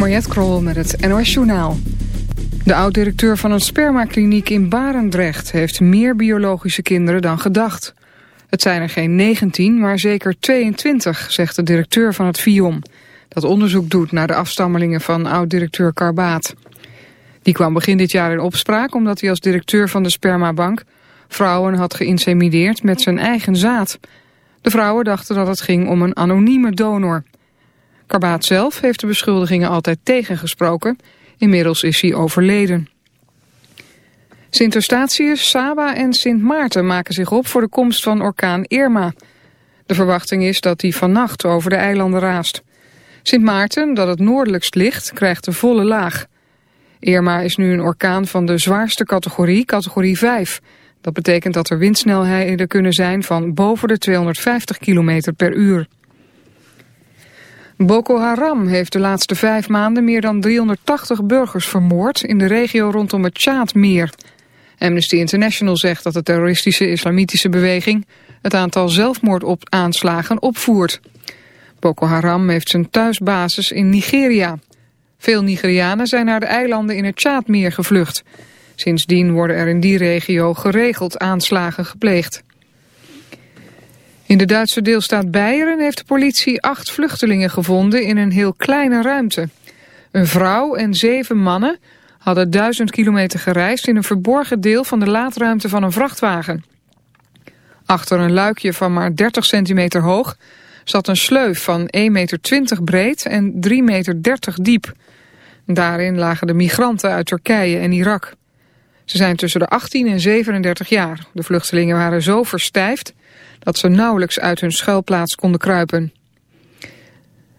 Mariette Krol met het NOS Journaal. De oud-directeur van een spermakliniek in Barendrecht... heeft meer biologische kinderen dan gedacht. Het zijn er geen 19, maar zeker 22, zegt de directeur van het FIOM... dat onderzoek doet naar de afstammelingen van oud-directeur Karbaat. Die kwam begin dit jaar in opspraak omdat hij als directeur van de spermabank... vrouwen had geïnsemineerd met zijn eigen zaad. De vrouwen dachten dat het ging om een anonieme donor... Karbaat zelf heeft de beschuldigingen altijd tegengesproken. Inmiddels is hij overleden. Sint Eustatius, Saba en Sint Maarten maken zich op voor de komst van orkaan Irma. De verwachting is dat die vannacht over de eilanden raast. Sint Maarten, dat het noordelijkst ligt, krijgt de volle laag. Irma is nu een orkaan van de zwaarste categorie, categorie 5. Dat betekent dat er windsnelheden kunnen zijn van boven de 250 km per uur. Boko Haram heeft de laatste vijf maanden meer dan 380 burgers vermoord in de regio rondom het Tjaadmeer. Amnesty International zegt dat de terroristische islamitische beweging het aantal zelfmoordaanslagen opvoert. Boko Haram heeft zijn thuisbasis in Nigeria. Veel Nigerianen zijn naar de eilanden in het Tjaadmeer gevlucht. Sindsdien worden er in die regio geregeld aanslagen gepleegd. In de Duitse deelstaat Beieren heeft de politie acht vluchtelingen gevonden in een heel kleine ruimte. Een vrouw en zeven mannen hadden duizend kilometer gereisd in een verborgen deel van de laadruimte van een vrachtwagen. Achter een luikje van maar 30 centimeter hoog zat een sleuf van 1,20 meter breed en 3,30 meter diep. Daarin lagen de migranten uit Turkije en Irak. Ze zijn tussen de 18 en 37 jaar. De vluchtelingen waren zo verstijfd dat ze nauwelijks uit hun schuilplaats konden kruipen.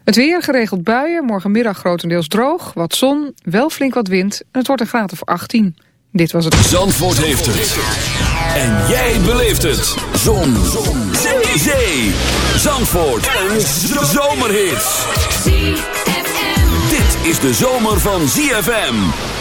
Het weer, geregeld buien, morgenmiddag grotendeels droog, wat zon, wel flink wat wind en het wordt een graad of 18. Dit was het. Zandvoort heeft het. En jij beleeft het. Zon. zon. Zee. Zee. Zandvoort. Een zomerhit. Dit is de zomer van ZFM.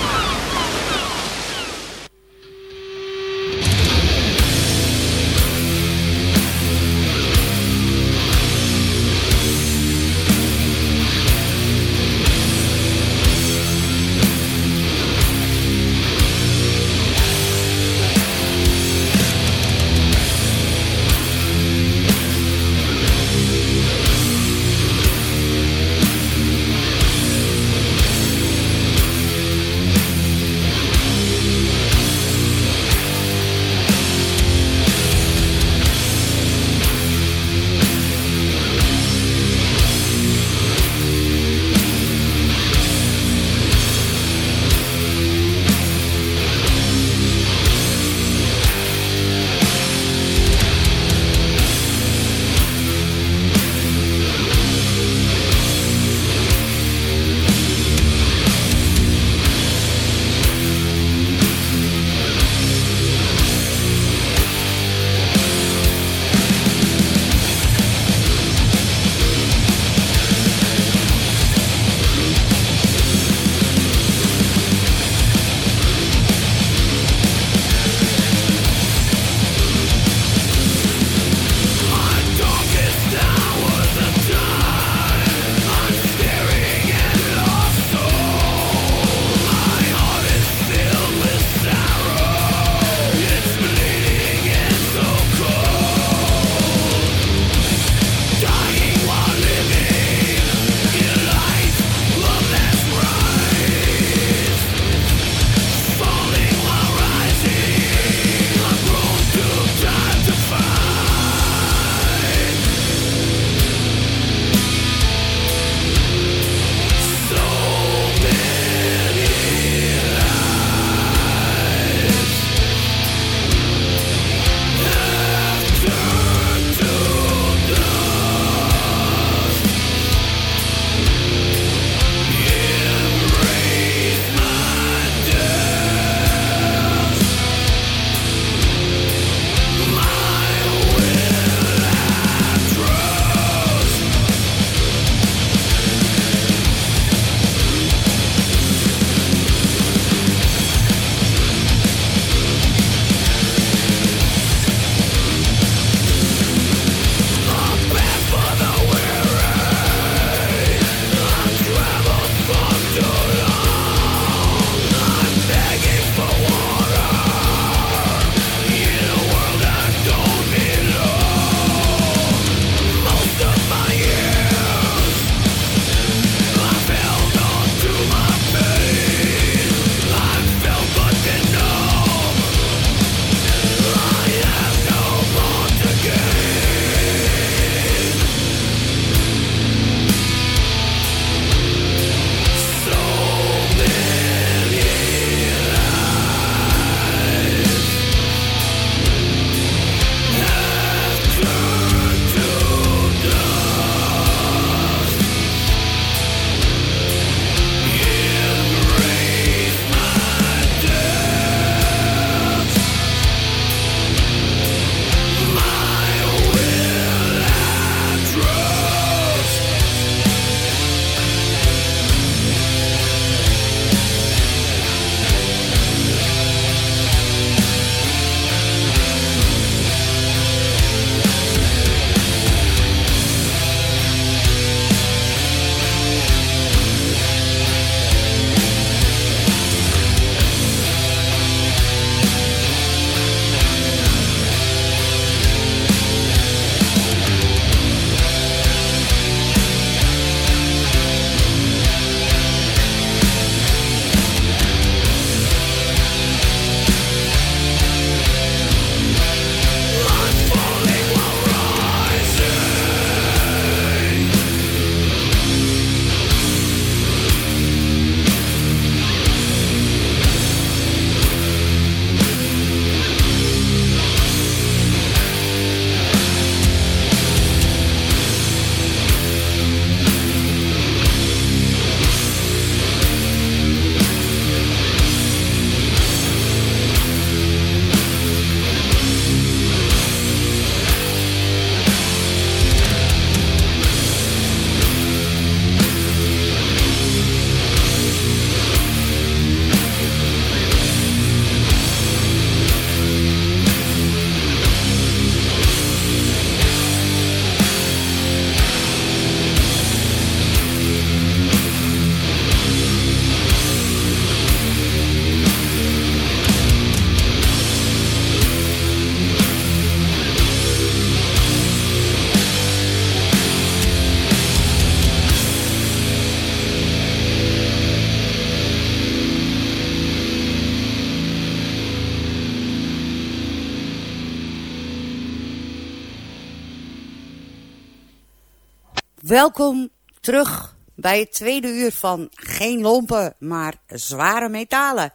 Welkom terug bij het tweede uur van Geen Lompen, maar Zware Metalen.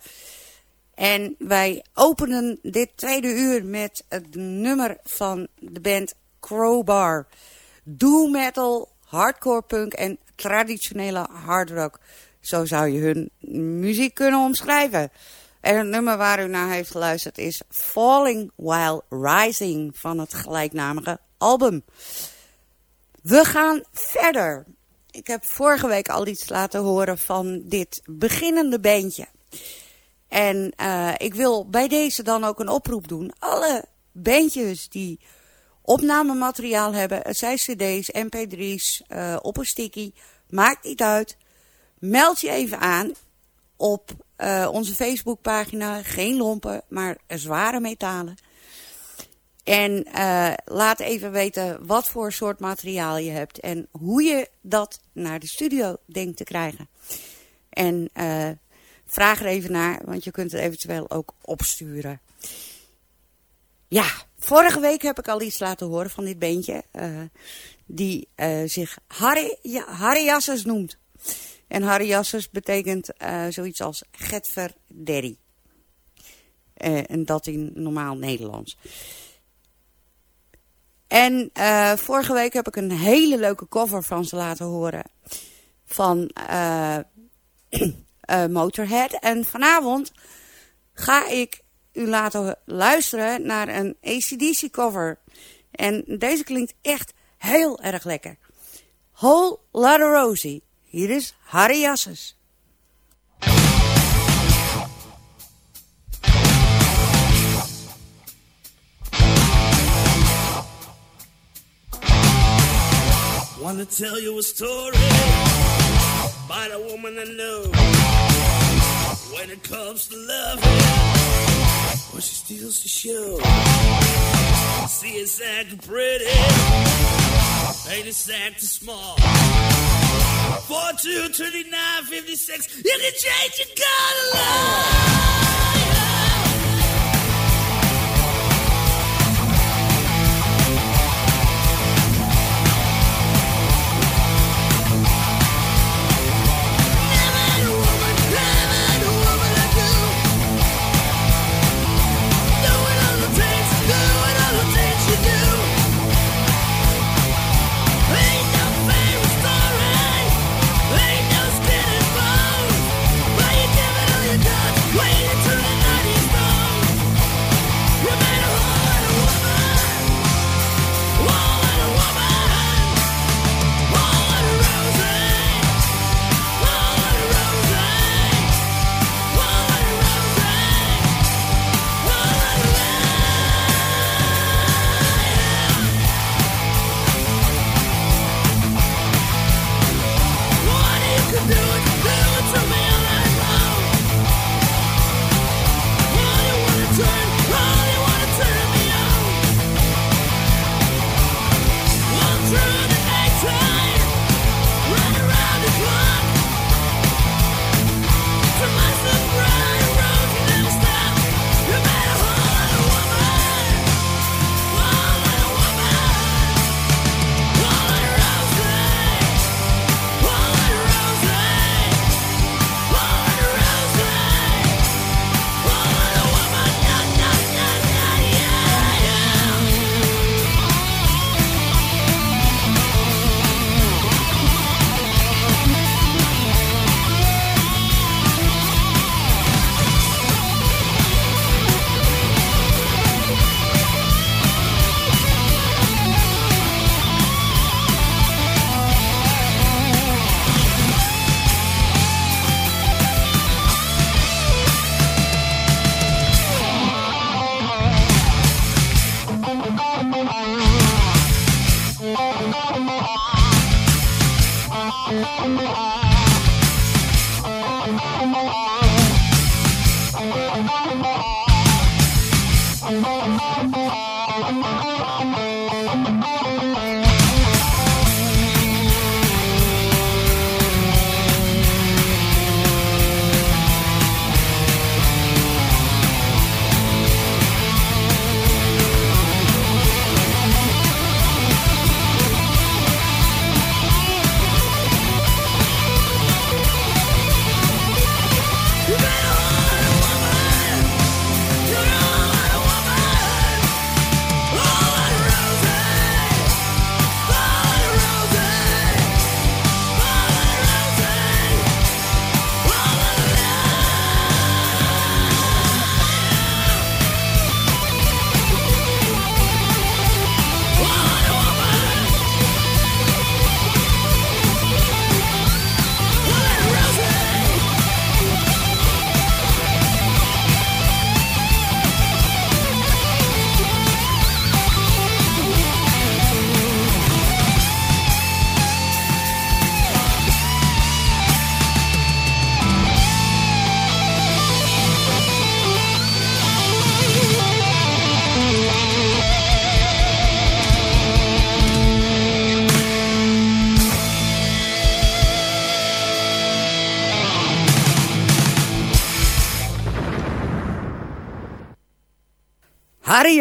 En wij openen dit tweede uur met het nummer van de band Crowbar. Doom metal, hardcore punk en traditionele hard rock. Zo zou je hun muziek kunnen omschrijven. En het nummer waar u naar heeft geluisterd is Falling While Rising van het gelijknamige album. We gaan verder. Ik heb vorige week al iets laten horen van dit beginnende bandje. En uh, ik wil bij deze dan ook een oproep doen. Alle bandjes die opnamemateriaal hebben, het zijn cd's, mp3's, uh, op een sticky, maakt niet uit. Meld je even aan op uh, onze Facebookpagina. Geen lompen, maar zware metalen. En uh, laat even weten wat voor soort materiaal je hebt en hoe je dat naar de studio denkt te krijgen. En uh, vraag er even naar, want je kunt het eventueel ook opsturen. Ja, vorige week heb ik al iets laten horen van dit beentje. Uh, die zich Harry, noemt. En Harry Jasses betekent zoiets als Getver en dat in normaal Nederlands. En uh, vorige week heb ik een hele leuke cover van ze laten horen. Van uh, Motorhead. En vanavond ga ik u laten luisteren naar een ACDC cover. En deze klinkt echt heel erg lekker. Whole Lotta Rosie. Hier is Harry Jasses. Want to tell you a story about a woman I know. When it comes to love, well, she steals the show. See, it's acting pretty, ain't it's acting small. 4 2 29 56, you can change your color.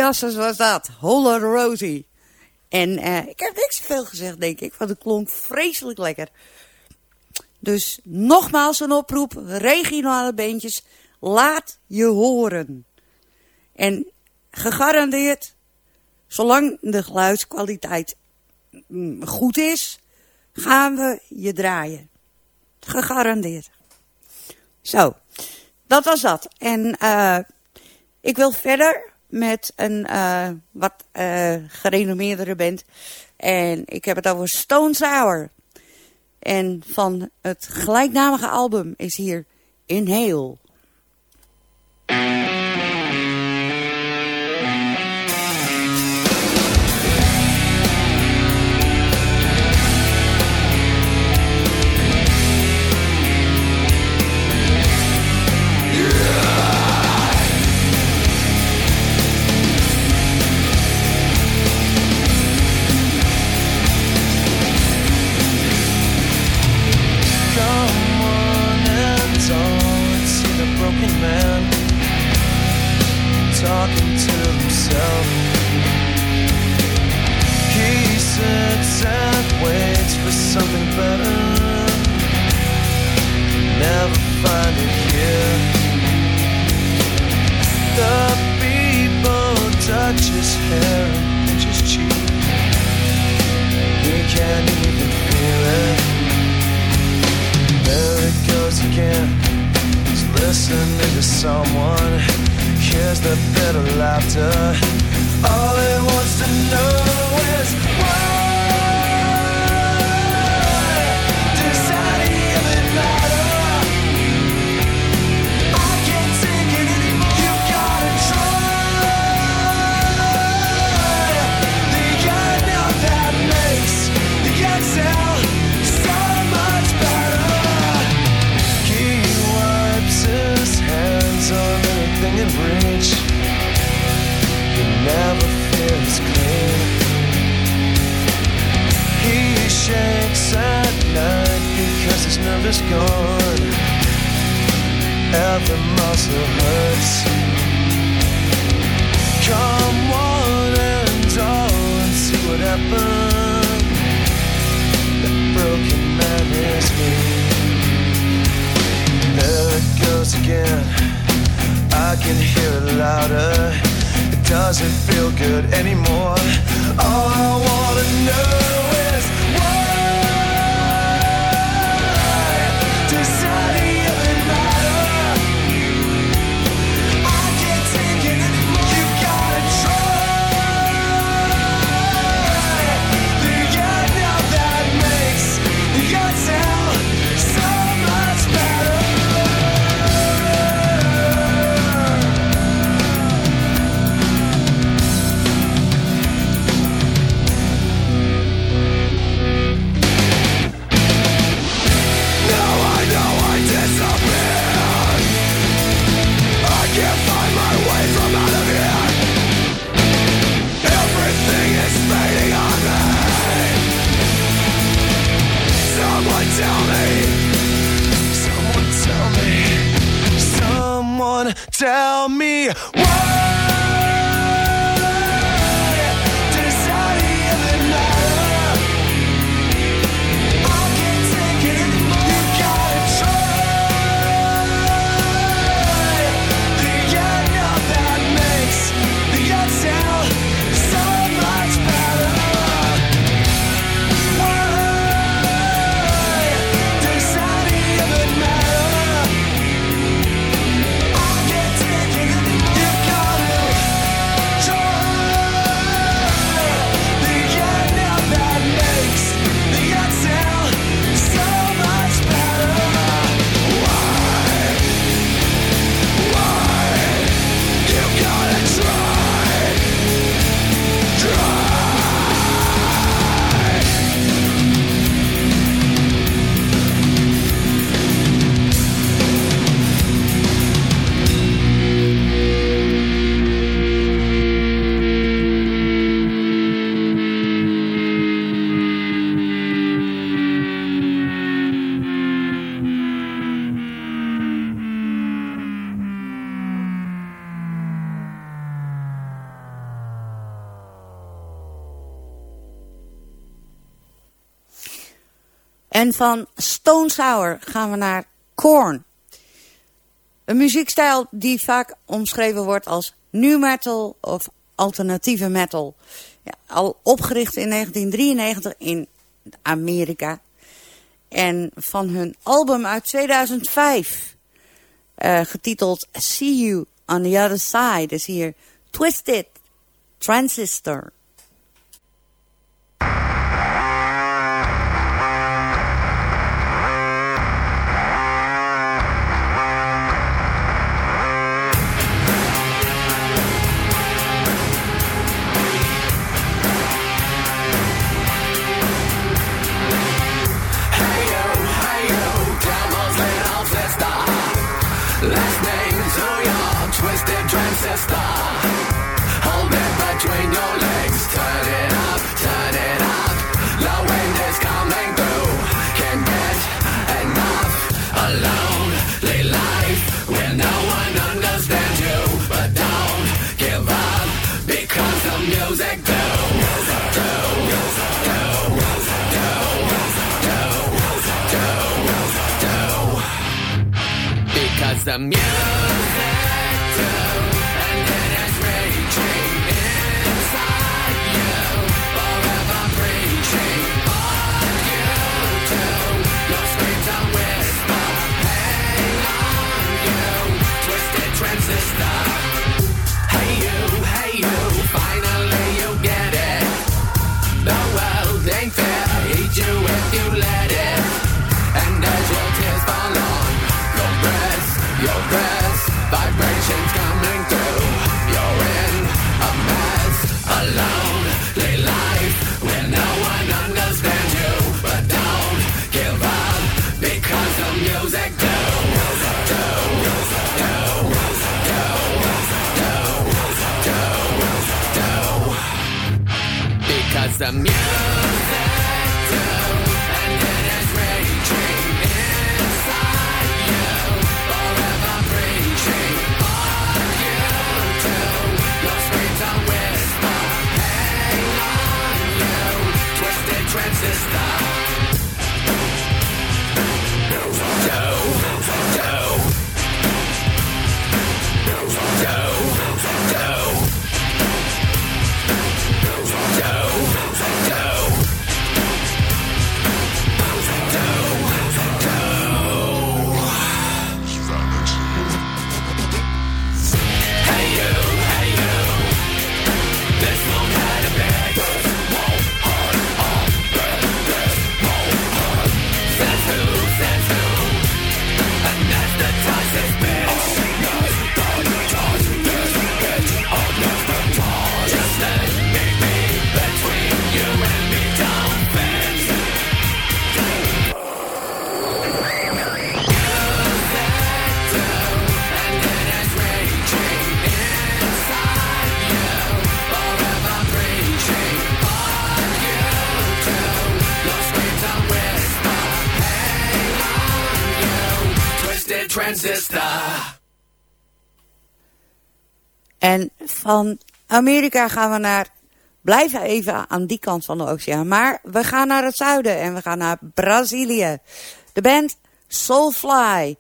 Was dat. Holler Rosie. En uh, ik heb niks veel gezegd, denk ik. Want het klonk vreselijk lekker. Dus nogmaals een oproep. Regionale beentjes. Laat je horen. En gegarandeerd, zolang de geluidskwaliteit mm, goed is, gaan we je draaien. Gegarandeerd. Zo, dat was dat. En uh, ik wil verder met een uh, wat uh, gerenommeerdere band. En ik heb het over Stone Sour. En van het gelijknamige album is hier Inhale. feel good anymore. All I wanna know. Tell me why. En van Stone Sour gaan we naar Korn. Een muziekstijl die vaak omschreven wordt als new metal of alternatieve metal. Ja, al opgericht in 1993 in Amerika. En van hun album uit 2005, uh, eh, getiteld See You on the Other Side, is hier Twisted Transistor. The van Amerika gaan we naar, blijven even aan die kant van de oceaan. Maar we gaan naar het zuiden en we gaan naar Brazilië. De band Soulfly.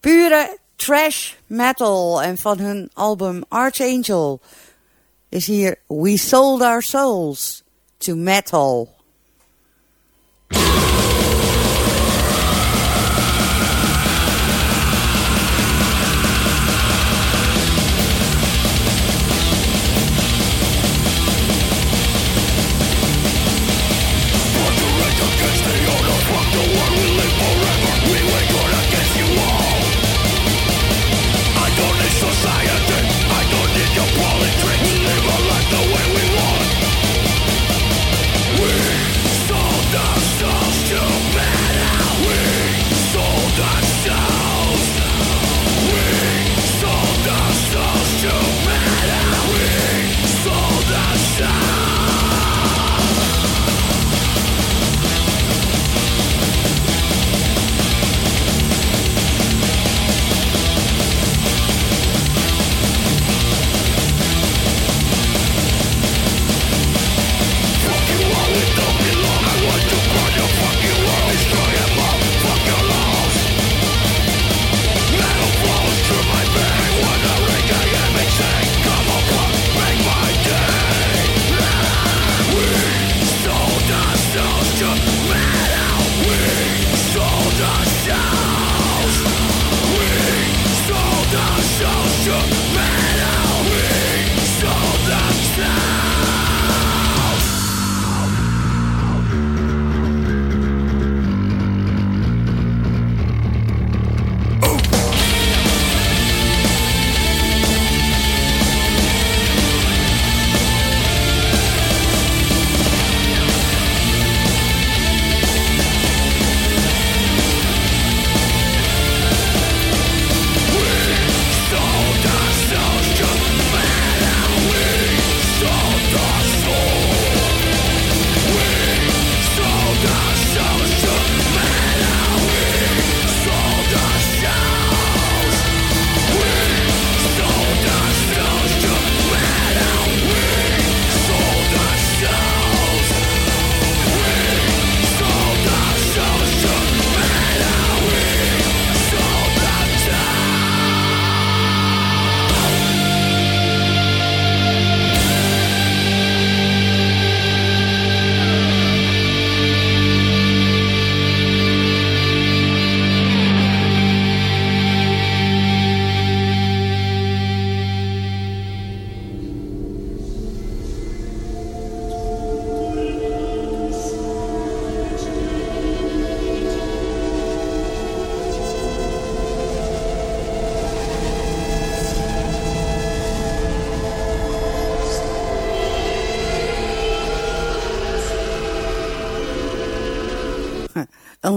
Pure trash metal. En van hun album Archangel is hier We Sold Our Souls to Metal.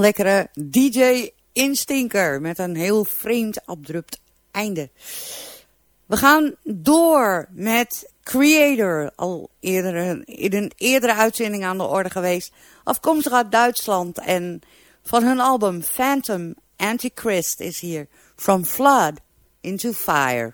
Lekkere DJ instinker met een heel vreemd abrupt einde. We gaan door met Creator, al eerder, in een eerdere uitzending aan de orde geweest. Afkomstig uit Duitsland en van hun album Phantom Antichrist is hier From Flood into Fire.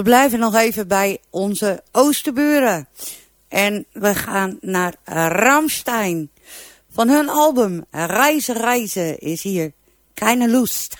We blijven nog even bij onze oosterburen. En we gaan naar Ramstein. Van hun album Reizen Reizen is hier Keine Lust.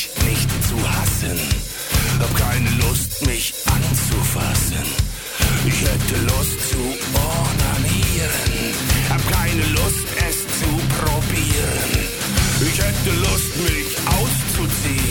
Mich nicht zu hassen. Hab keine Lust, mich anzufassen. Ich hätte Lust zu ornanieren. Hab keine Lust, es zu probieren. Ich hätte Lust, mich auszuziehen.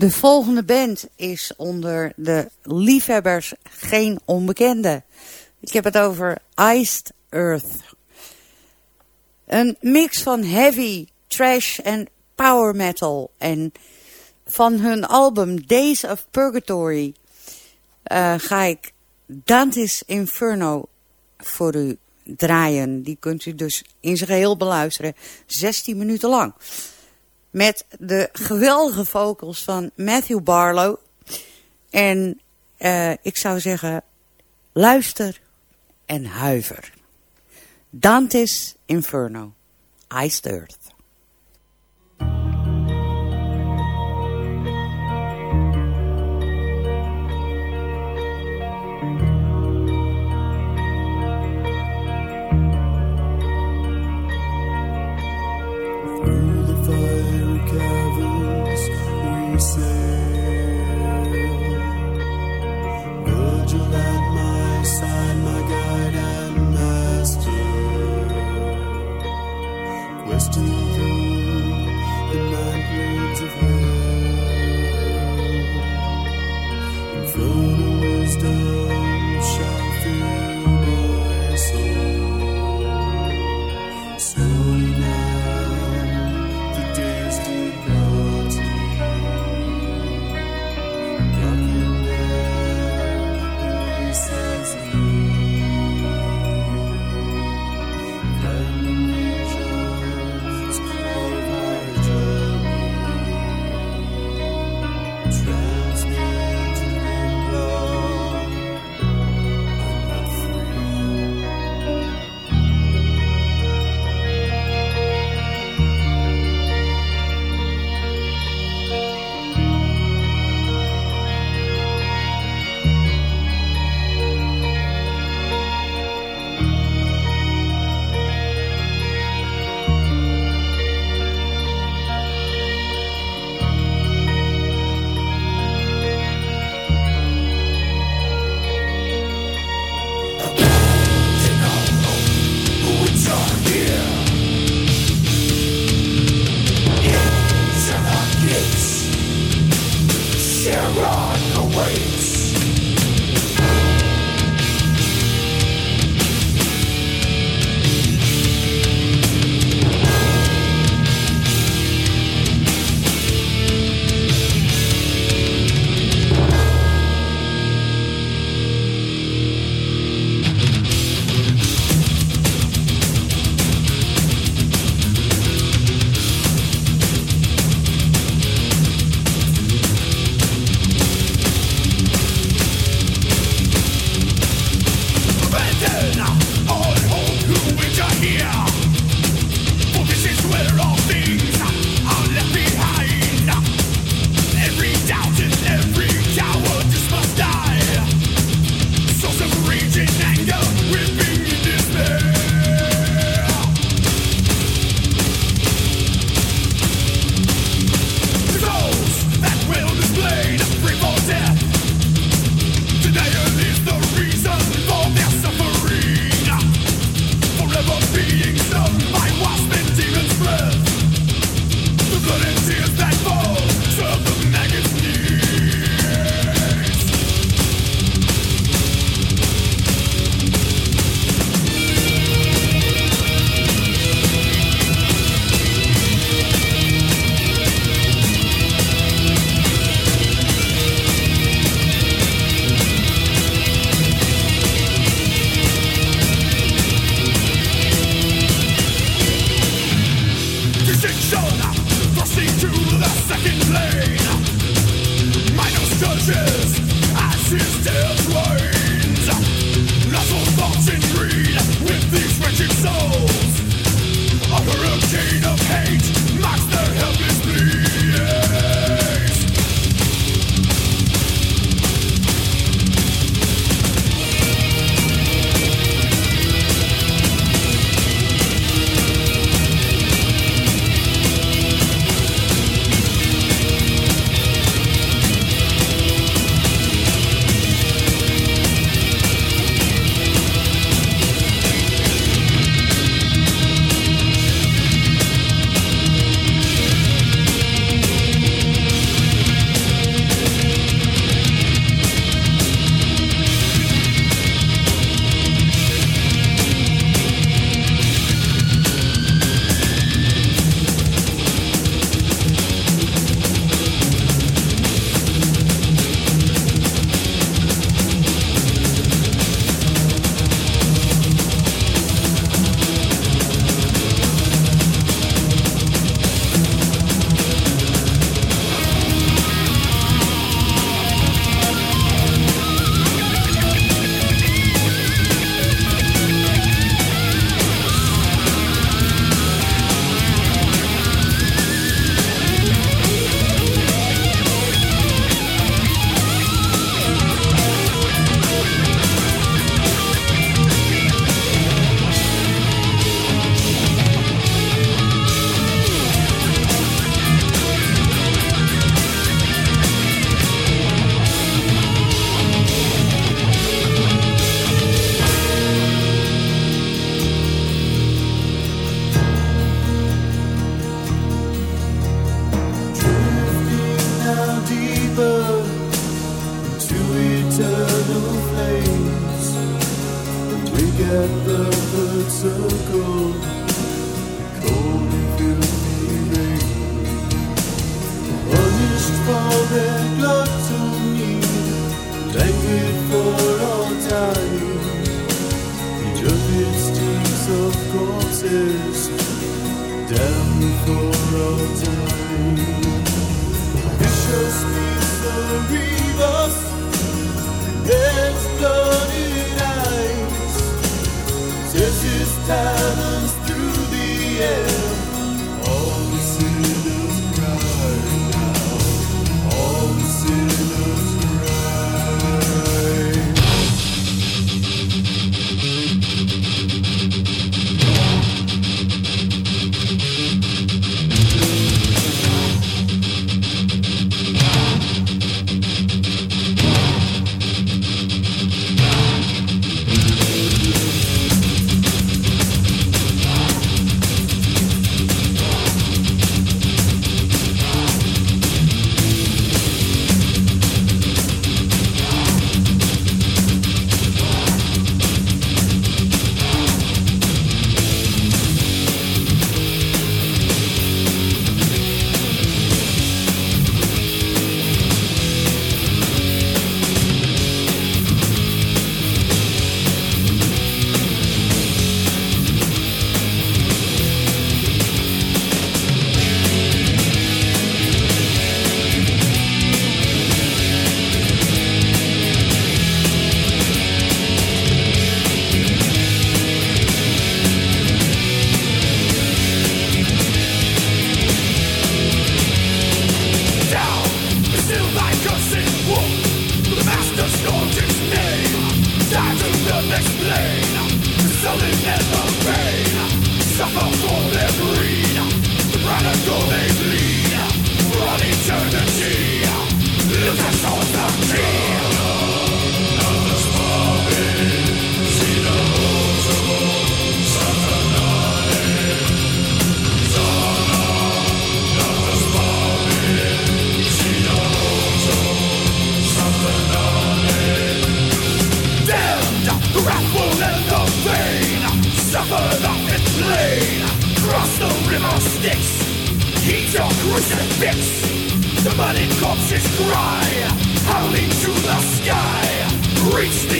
De volgende band is onder de liefhebbers geen onbekende. Ik heb het over Iced Earth. Een mix van heavy, trash en power metal. En van hun album Days of Purgatory eh, ga ik Dante's Inferno voor u draaien. Die kunt u dus in zijn geheel beluisteren. 16 minuten lang. Met de geweldige vocals van Matthew Barlow. En eh, ik zou zeggen, luister en huiver. Dante's Inferno. Iced Earth. myself.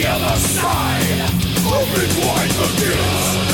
the other side. Open wide the gates.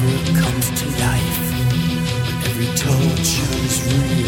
soul comes to life. when Every toe shows room.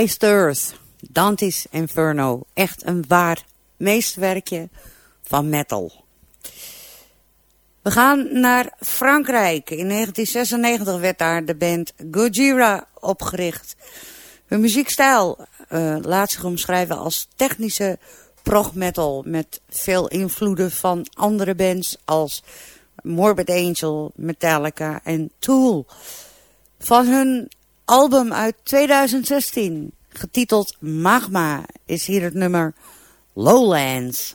Iced Earth, Dante's Inferno. Echt een waar meesterwerkje van metal. We gaan naar Frankrijk. In 1996 werd daar de band Gojira opgericht. Hun muziekstijl uh, laat zich omschrijven als technische prog metal met veel invloeden van andere bands als Morbid Angel, Metallica en Tool. Van hun album uit 2016, getiteld Magma, is hier het nummer Lowlands.